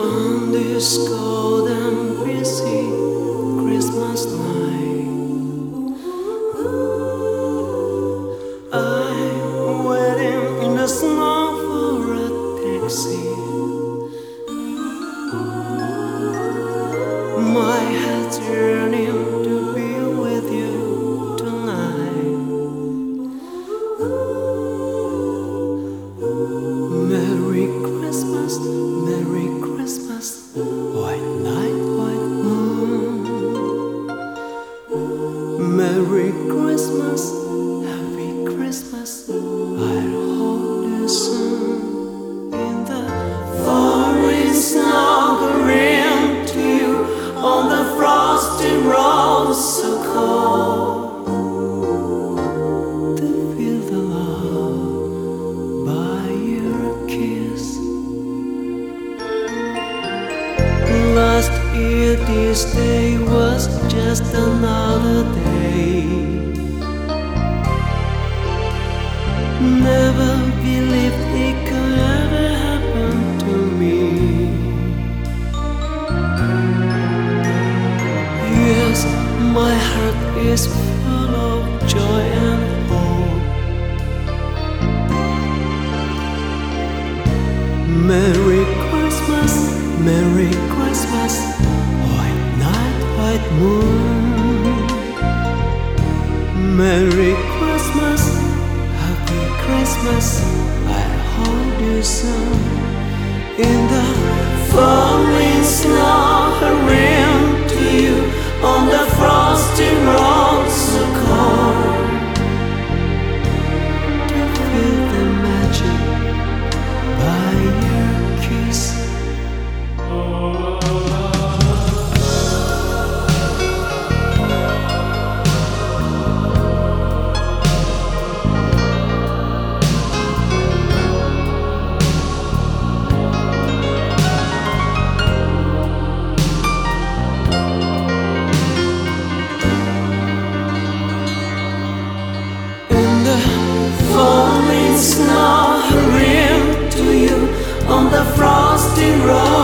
On this golden busy Christmas night, I'm waiting in the snow for a taxi. My head's yearning Last year, this day was just another day. Never believed it could ever happen to me. Yes, my heart is full of joy Merry Christmas, white night, white moon. Merry Christmas, Happy Christmas, I'll hold you soon. In the falling snow,